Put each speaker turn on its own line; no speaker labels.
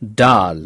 dahl